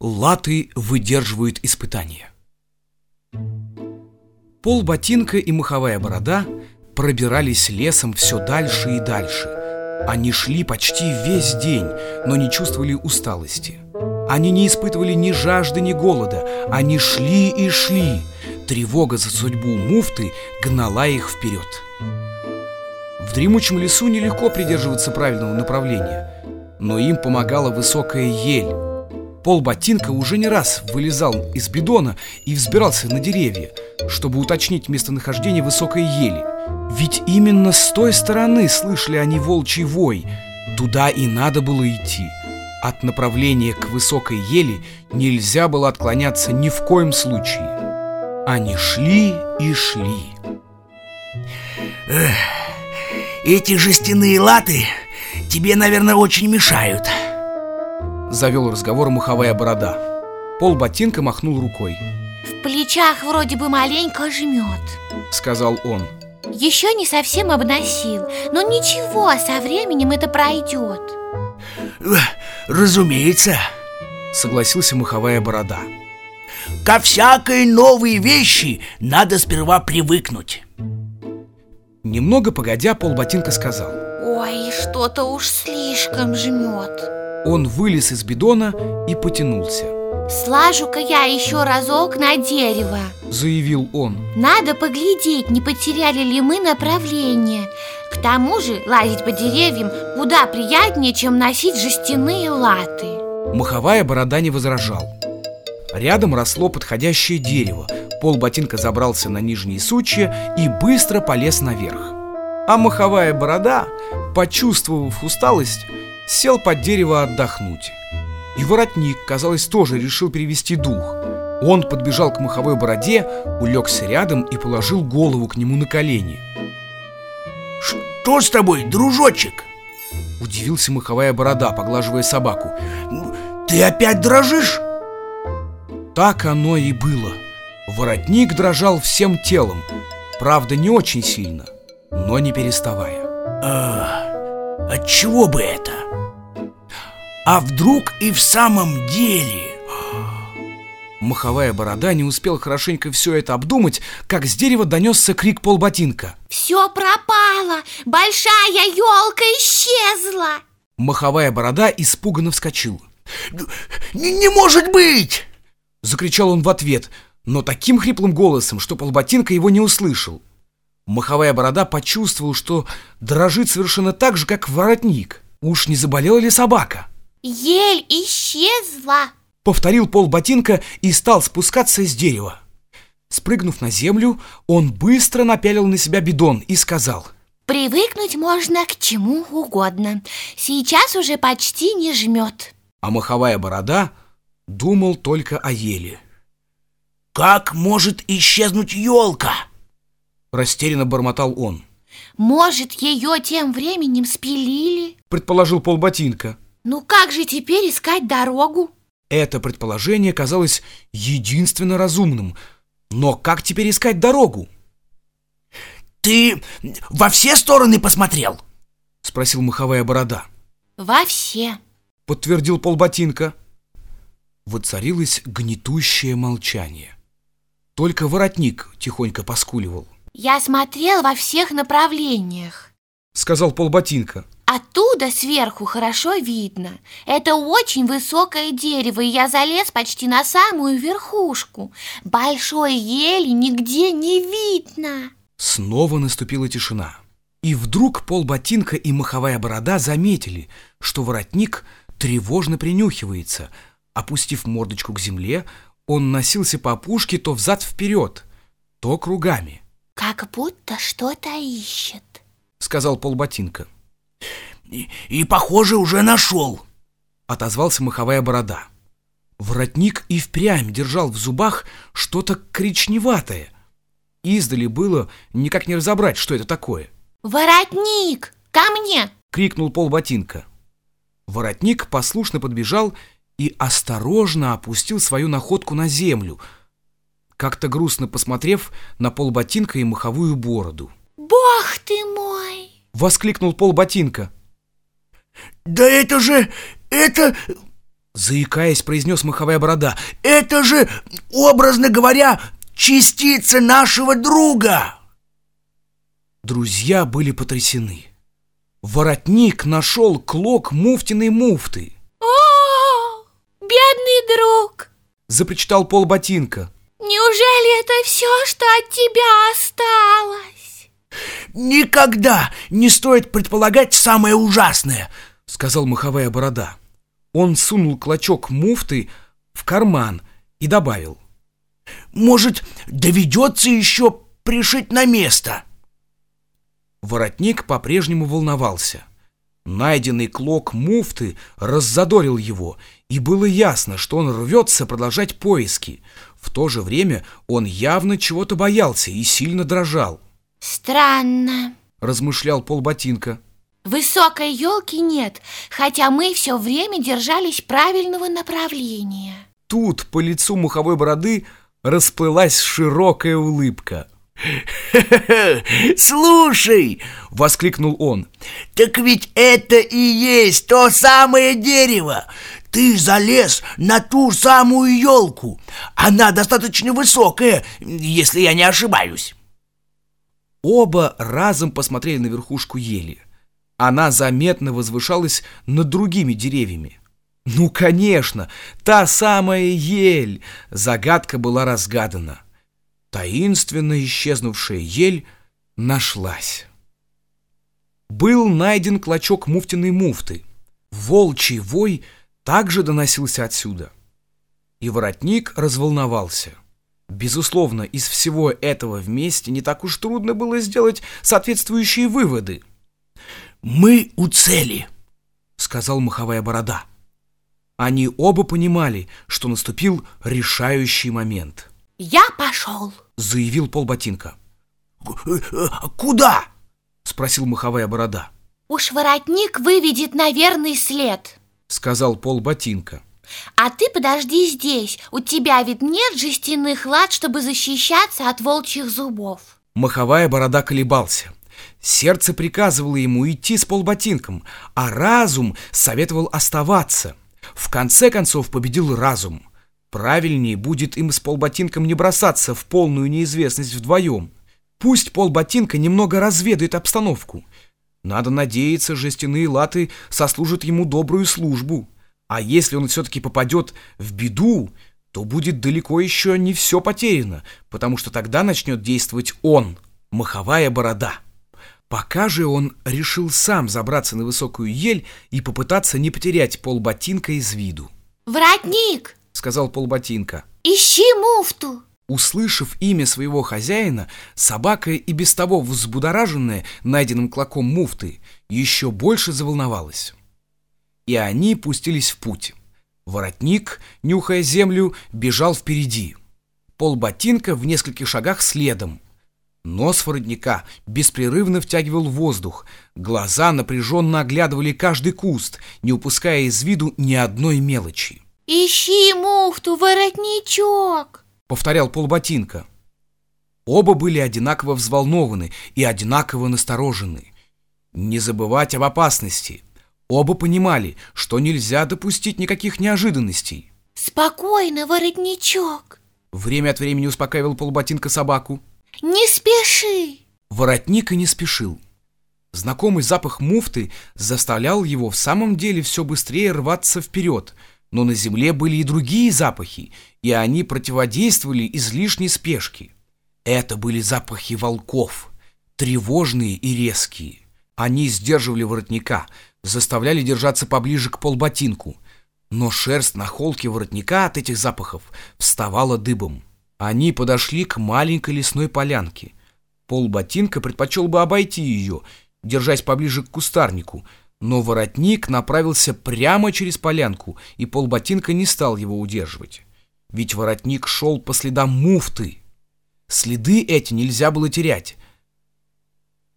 Латы выдерживают испытания. Пол ботинка и маховая борода пробирались лесом все дальше и дальше. Они шли почти весь день, но не чувствовали усталости. Они не испытывали ни жажды, ни голода. Они шли и шли. Тревога за судьбу муфты гнала их вперед. В дремучем лесу нелегко придерживаться правильного направления, но им помогала высокая ель, Пол ботинка уже не раз вылезал из бидона и взбирался на деревья, чтобы уточнить местонахождение высокой ели. Ведь именно с той стороны слышали они волчий вой. Туда и надо было идти. От направления к высокой ели нельзя было отклоняться ни в коем случае. Они шли и шли. Эх, эти жестяные латы тебе, наверное, очень мешают. Завел разговор маховая борода. Пол ботинка махнул рукой. В плечах вроде бы маленько жмет Сказал он. Еще не совсем обносил Но ничего, со временем это пройдет Разумеется Согласился маховая борода. Ко всякой новой вещи надо сперва привыкнуть. Немного погодя, Пол ботинка сказал. Ой, что-то уж слишком жмет он вылез из бидона и потянулся. Слажу-ка я еще разок на дерево Заявил он. Надо поглядеть, не потеряли ли мы направление. К тому же лазить по деревьям куда приятнее, чем носить жестяные латы Маховая борода не возражал. Рядом росло подходящее дерево. Пол ботинка забрался на нижние сучья и быстро полез наверх. А маховая борода, почувствовав усталость, сел под дерево отдохнуть. И воротник, казалось, тоже решил перевести дух. Он подбежал к маховой бороде, улегся рядом и положил голову к нему на колени. «Что с тобой, дружочек?» Удивился маховая борода, поглаживая собаку. «Ты опять дрожишь?» Так оно и было. Воротник дрожал всем телом, правда, не очень сильно, но не переставая. А, от чего бы это? А вдруг и в самом деле... Маховая борода не успел хорошенько все это обдумать, как с дерева донесся крик полботинка. Все пропало! Большая елка исчезла! Маховая борода испуганно вскочил. Не, не может быть! Закричал он в ответ, но таким хриплым голосом, что полботинка его не услышал. Маховая борода почувствовал, что дрожит совершенно так же, как воротник. Уж не заболела ли собака? Ель исчезла. Повторил пол ботинка и стал спускаться с дерева. Спрыгнув на землю, он быстро напялил на себя бидон и сказал Привыкнуть можно к чему угодно. Сейчас уже почти не жмет. А маховая борода думал только о еле. Как может исчезнуть елка? Растерянно бормотал он. Может, ее тем временем спилили? Предположил полботинка ну как же теперь искать дорогу? Это предположение казалось единственно разумным. Но как теперь искать дорогу? Ты во все стороны посмотрел? Спросил маховая борода. Во все. Подтвердил полботинка. Воцарилось гнетущее молчание. Только воротник тихонько поскуливал. Я смотрел во всех направлениях. Сказал полботинка. Оттуда сверху хорошо видно. Это очень высокое дерево, и я залез почти на самую верхушку. Большой ели нигде не видно. Снова наступила тишина. И вдруг полботинка и маховая борода заметили, что воротник тревожно принюхивается. Опустив мордочку к земле, он носился по опушке то взад-вперед, то кругами. «Как будто что-то ищет», — сказал полботинка. И, и похоже, уже нашел Отозвался маховая борода Воротник и впрямь держал в зубах что-то коричневатое Издали было никак не разобрать, что это такое «Воротник! Ко мне!» — крикнул полботинка Воротник послушно подбежал и осторожно опустил свою находку на землю Как-то грустно посмотрев на полботинка и маховую бороду «Бог ты мой!» — воскликнул полботинка да это же... это... Заикаясь, произнес маховая борода. Это же, образно говоря, частица нашего друга. Друзья были потрясены. Воротник нашел клок муфтиной муфты. О, бедный друг! Запричитал пол ботинка. Неужели это все, что от тебя осталось? Никогда не стоит предполагать самое ужасное, сказал маховая борода. Он сунул клочок муфты в карман и добавил. Может, доведется еще пришить на место? Воротник по-прежнему волновался. Найденный клок муфты раззадорил его, и было ясно, что он рвется продолжать поиски. В то же время он явно чего-то боялся и сильно дрожал. «Странно», — размышлял полботинка. «Высокой елки нет, хотя мы все время держались правильного направления». Тут по лицу муховой бороды расплылась широкая улыбка. «Слушай!» — воскликнул он. «Так ведь это и есть то самое дерево! Ты залез на ту самую елку! Она достаточно высокая, если я не ошибаюсь!» Оба разом посмотрели на верхушку ели. Она заметно возвышалась над другими деревьями. Ну, конечно, та самая ель! Загадка была разгадана. Таинственно исчезнувшая ель нашлась. Был найден клочок муфтиной муфты. Волчий вой также доносился отсюда. И воротник разволновался. Безусловно, из всего этого вместе не так уж трудно было сделать соответствующие выводы. «Мы у цели», — сказал маховая борода. Они оба понимали, что наступил решающий момент. «Я пошел», — заявил полботинка. «Куда?» — спросил маховая борода. «Уж воротник выведет на верный след», — сказал полботинка. «А ты подожди здесь, у тебя ведь нет жестяных лад, чтобы защищаться от волчьих зубов». Маховая борода колебался. Сердце приказывало ему идти с полботинком, а разум советовал оставаться — в конце концов победил разум. Правильнее будет им с полботинком не бросаться в полную неизвестность вдвоем. Пусть полботинка немного разведает обстановку. Надо надеяться, жестяные латы сослужат ему добрую службу. А если он все-таки попадет в беду, то будет далеко еще не все потеряно, потому что тогда начнет действовать он, маховая борода. Пока же он решил сам забраться на высокую ель и попытаться не потерять полботинка из виду. «Воротник!» — сказал полботинка. «Ищи муфту!» Услышав имя своего хозяина, собака и без того взбудораженная найденным клоком муфты еще больше заволновалась. И они пустились в путь. Воротник, нюхая землю, бежал впереди. Полботинка в нескольких шагах следом — Нос воротника беспрерывно втягивал воздух, глаза напряженно оглядывали каждый куст, не упуская из виду ни одной мелочи. «Ищи муфту, воротничок!» — повторял полботинка. Оба были одинаково взволнованы и одинаково насторожены. Не забывать об опасности. Оба понимали, что нельзя допустить никаких неожиданностей. «Спокойно, воротничок!» Время от времени успокаивал полботинка собаку. «Не спеши!» Воротник и не спешил. Знакомый запах муфты заставлял его в самом деле все быстрее рваться вперед, но на земле были и другие запахи, и они противодействовали излишней спешке. Это были запахи волков, тревожные и резкие. Они сдерживали воротника, заставляли держаться поближе к полботинку, но шерсть на холке воротника от этих запахов вставала дыбом. Они подошли к маленькой лесной полянке. Пол ботинка предпочел бы обойти ее, держась поближе к кустарнику, но воротник направился прямо через полянку, и полботинка не стал его удерживать. Ведь воротник шел по следам муфты. Следы эти нельзя было терять.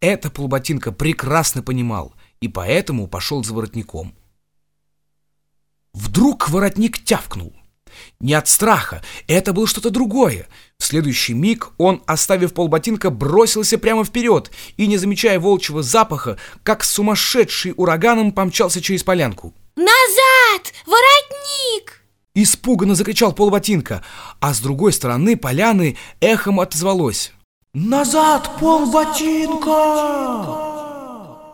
Это полботинка прекрасно понимал, и поэтому пошел за воротником. Вдруг воротник тявкнул. Не от страха, это было что-то другое. В следующий миг он, оставив полботинка, бросился прямо вперед и, не замечая волчьего запаха, как сумасшедший ураганом помчался через полянку. Назад! Воротник! Испуганно закричал полботинка, а с другой стороны поляны эхом отозвалось. Назад, полботинка!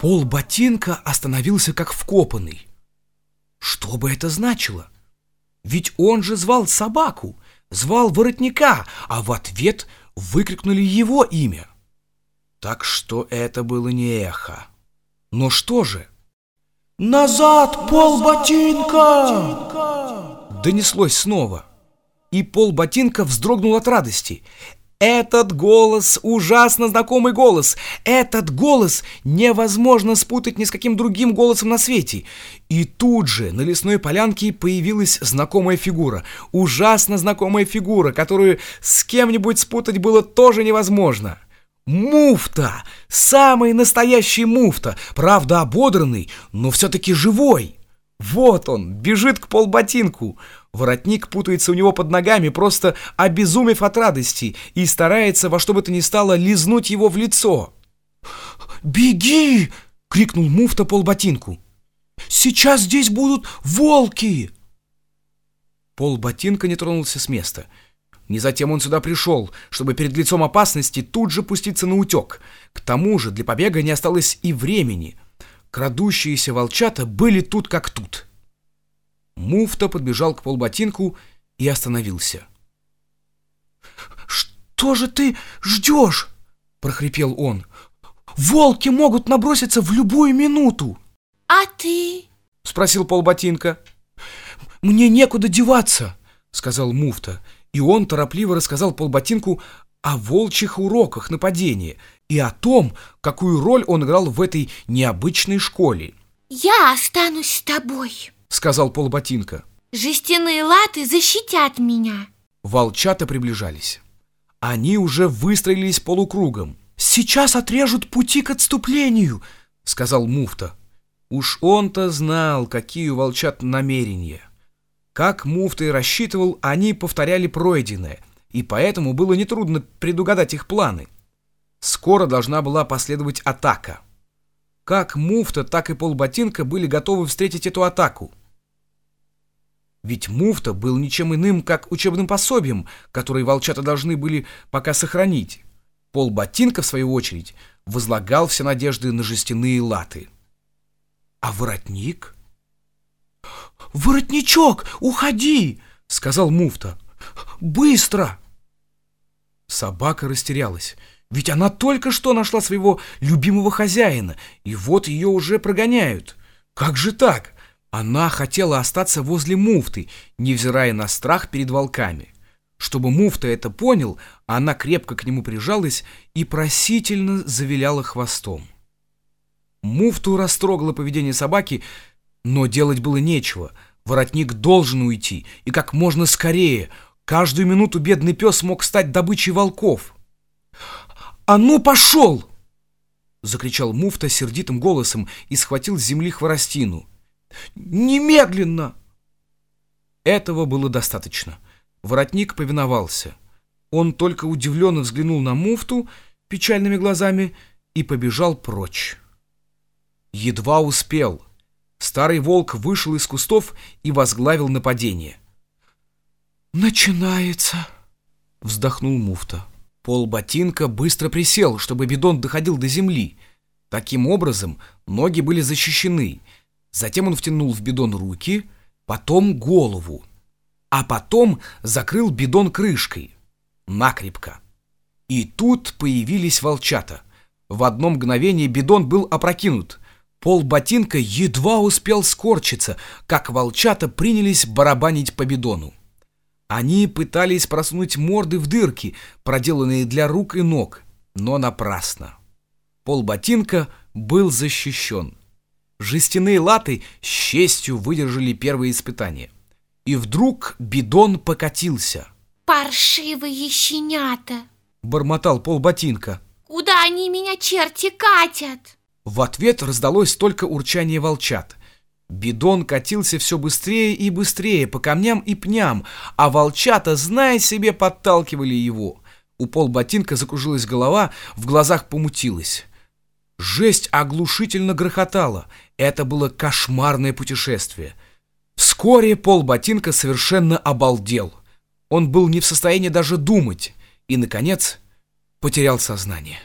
Полботинка остановился как вкопанный. Что бы это значило? Ведь он же звал собаку, звал воротника, а в ответ выкрикнули его имя. Так что это было не эхо. Но что же? «Назад, полботинка!» Донеслось снова. И полботинка вздрогнул от радости. Этот голос, ужасно знакомый голос, этот голос невозможно спутать ни с каким другим голосом на свете. И тут же на лесной полянке появилась знакомая фигура, ужасно знакомая фигура, которую с кем-нибудь спутать было тоже невозможно. Муфта! Самый настоящий муфта! Правда, ободранный, но все-таки живой! Вот он, бежит к полботинку. Воротник путается у него под ногами, просто обезумев от радости, и старается во что бы то ни стало лизнуть его в лицо. «Беги!» — крикнул муфта полботинку. «Сейчас здесь будут волки!» Полботинка не тронулся с места — не затем он сюда пришел, чтобы перед лицом опасности тут же пуститься на утек. К тому же для побега не осталось и времени. Крадущиеся волчата были тут как тут. Муфта подбежал к полботинку и остановился. «Что же ты ждешь?» — прохрипел он. «Волки могут наброситься в любую минуту!» «А ты?» — спросил полботинка. «Мне некуда деваться!» — сказал муфта и он торопливо рассказал полботинку о волчьих уроках нападения и о том, какую роль он играл в этой необычной школе. «Я останусь с тобой», — сказал полботинка. «Жестяные латы защитят меня». Волчата приближались. Они уже выстроились полукругом. «Сейчас отрежут пути к отступлению», — сказал муфта. Уж он-то знал, какие у волчат намерения. Как муфта и рассчитывал, они повторяли пройденное, и поэтому было нетрудно предугадать их планы. Скоро должна была последовать атака. Как муфта, так и полботинка были готовы встретить эту атаку. Ведь муфта был ничем иным, как учебным пособием, которое волчата должны были пока сохранить. Полботинка, в свою очередь, возлагал все надежды на жестяные латы. А воротник... «Воротничок, уходи!» — сказал муфта. «Быстро!» Собака растерялась, ведь она только что нашла своего любимого хозяина, и вот ее уже прогоняют. Как же так? Она хотела остаться возле муфты, невзирая на страх перед волками. Чтобы муфта это понял, она крепко к нему прижалась и просительно завиляла хвостом. Муфту растрогало поведение собаки, но делать было нечего. Воротник должен уйти, и как можно скорее. Каждую минуту бедный пес мог стать добычей волков. «А ну, пошел!» Закричал муфта сердитым голосом и схватил с земли хворостину. «Немедленно!» Этого было достаточно. Воротник повиновался. Он только удивленно взглянул на муфту печальными глазами и побежал прочь. Едва успел — Старый волк вышел из кустов и возглавил нападение. «Начинается!» — вздохнул муфта. Пол ботинка быстро присел, чтобы бидон доходил до земли. Таким образом, ноги были защищены. Затем он втянул в бидон руки, потом голову. А потом закрыл бидон крышкой. Накрепко. И тут появились волчата. В одно мгновение бидон был опрокинут — Пол ботинка едва успел скорчиться, как волчата принялись барабанить по бидону. Они пытались просунуть морды в дырки, проделанные для рук и ног, но напрасно. Пол ботинка был защищен. Жестяные латы с честью выдержали первые испытания. И вдруг бидон покатился. «Паршивые щенята!» — бормотал пол ботинка. «Куда они меня, черти, катят?» В ответ раздалось только урчание волчат. Бидон катился все быстрее и быстрее по камням и пням, а волчата, зная себе, подталкивали его. У полботинка закружилась голова, в глазах помутилась. Жесть оглушительно грохотала. Это было кошмарное путешествие. Вскоре Пол Ботинка совершенно обалдел. Он был не в состоянии даже думать и, наконец, потерял сознание.